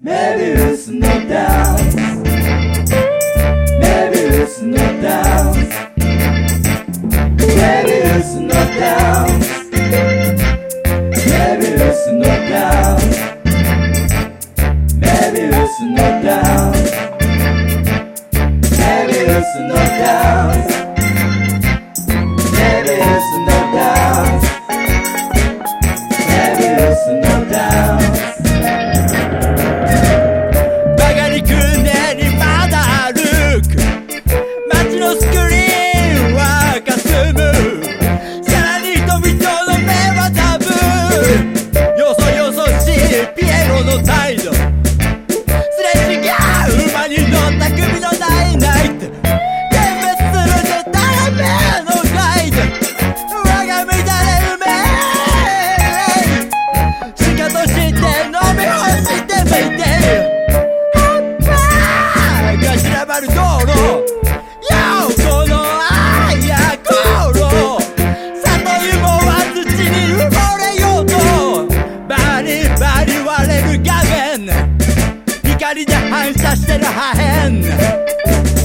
Maybe it's no doubt. Maybe it's no doubt. Maybe it's no doubt. Maybe it's no doubt. Maybe it's no doubt. Maybe it's no 態度すれ違う馬に乗った首のないないって。点滅するでためのガイド我が乱れる目しかとして飲み干してみて。が散らばる道路。kastere high hen.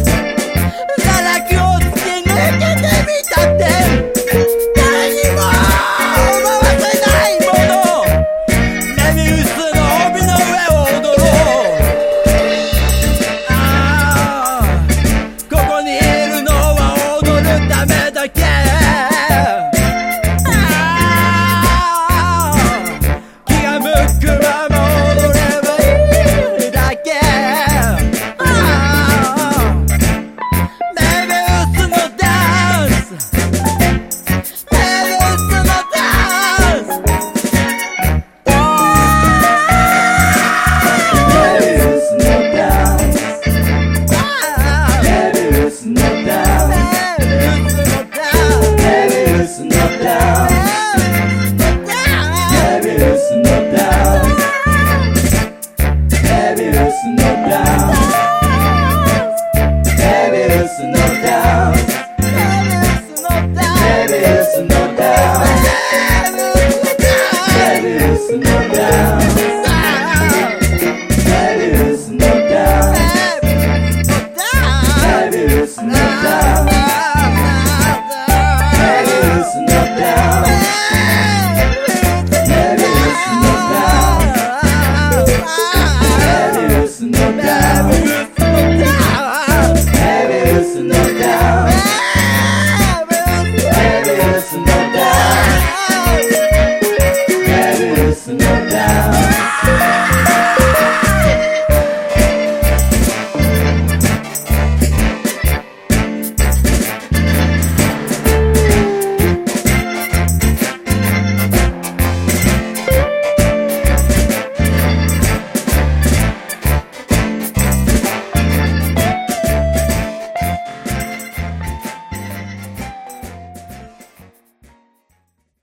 listen up.